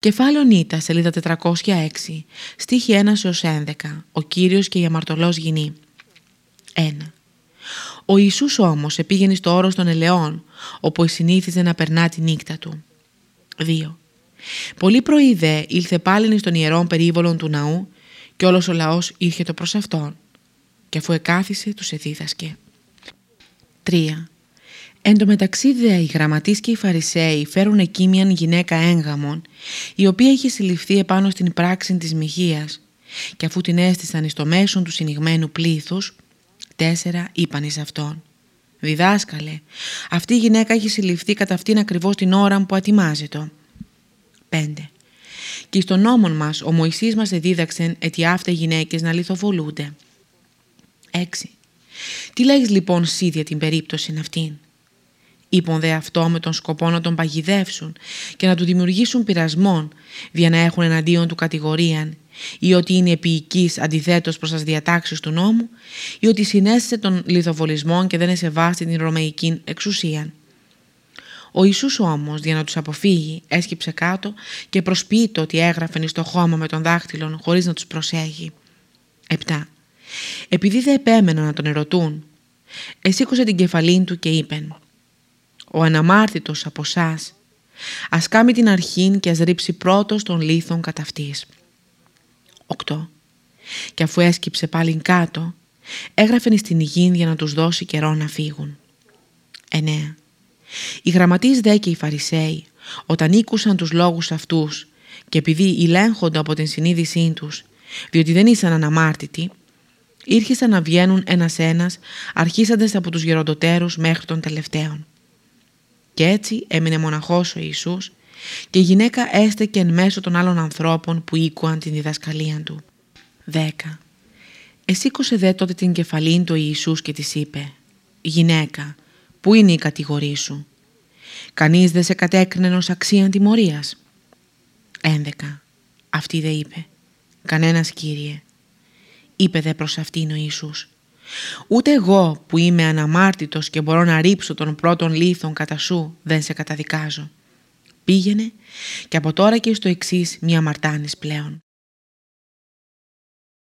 Κεφάλαιο Νίτα, σελίδα 406, στίχη 1 έως 11, ο Κύριος και η αμαρτωλός γυνή. 1. Ο Ιησούς όμως επήγαινε στο όρος των ελαιών, όπου συνήθιζε να περνά τη νύχτα του. 2. Πολύ πρωί δε ήλθε πάλιν στον ιερόν περίβολον του ναού και όλος ο λαός ήρθε το προς αυτόν και αφού εκάθισε τους εδίδασκε. 3. Εν τω μεταξύ δε οι γραμματείς και οι φαρισαίοι φέρουν εκεί μιαν γυναίκα έγγαμον η οποία είχε συλληφθεί επάνω στην πράξη της μοιχείας και αφού την έστησαν εις το μέσον του συνηγμένου πλήθους τέσσερα είπαν εις αυτόν «Διδάσκαλε, αυτή η γυναίκα έχει συλληφθεί κατά αυτήν ακριβώς την ώρα που ατιμάζεται». 5. Και στον νόμον μας ο Μωυσής μας εδίδαξεν ότι οι γυναίκες να λιθοβολούνται. 6. Τι λέγεις λοιπόν σίδια την περίπτωση αυτήν; Είπον δε αυτό με τον σκοπό να τον παγιδεύσουν και να του δημιουργήσουν πειρασμόν, για να έχουν εναντίον του κατηγορίαν, ή ότι είναι επίοικης αντιθέτως προς τις διατάξεις του νόμου, ή ότι συνέστησε τον λιθοβολισμό και δεν εσεβάστη την ρωμαϊκή εξουσία. Ο Ιησούς όμως, για να τους αποφύγει, έσκυψε κάτω και προσποιείται ότι έγραφεν στο χώμα με τον δάχτυλον χωρίς να τους προσέχει. 7. Επειδή δεν επέμεναν να τον ερωτούν, εσήκωσε την κεφαλή του και είπεν «Ο αναμάρτητος από εσά, ας κάμει την αρχήν και ας ρίψει πρώτος τον λίθον κατά αυτής». 8. Και αφού έσκυψε πάλι κάτω, έγραφεν στην υγιήν για να τους δώσει καιρό να φύγουν. 9. Οι γραμματείς δε και οι Φαρισαίοι, όταν ήκουσαν τους λόγους αυτούς και επειδή ηλέγχονται από την συνείδησή τους, διότι δεν ήσαν αναμάρτητοι, ήρχισαν να βγαίνουν ένας-ένας, αρχίσαντες από τους γεροντοτέρους μέχρι των τελευταίων. Και έτσι έμεινε μοναχός ο Ιησούς και η γυναίκα έστεκε εν μέσω των άλλων ανθρώπων που ήκουαν την διδασκαλία του. 10. Εσήκωσε δε τότε την κεφαλήν του Ιησούς και της είπε «Γυναίκα, πού είναι η κατηγορή σου» Κανείς δεν σε κατέκρινε ως αξίαν τιμωρίας; 11. Αυτή δε είπε «Κανένας Κύριε» είπε δε προς αυτήν ο Ιησούς. Ούτε εγώ που είμαι αναμάρτητος και μπορώ να ρίψω τον πρώτον λίθον κατά σου δεν σε καταδικάζω. Πήγαινε και από τώρα και στο εξής μη αμαρτάνεις πλέον.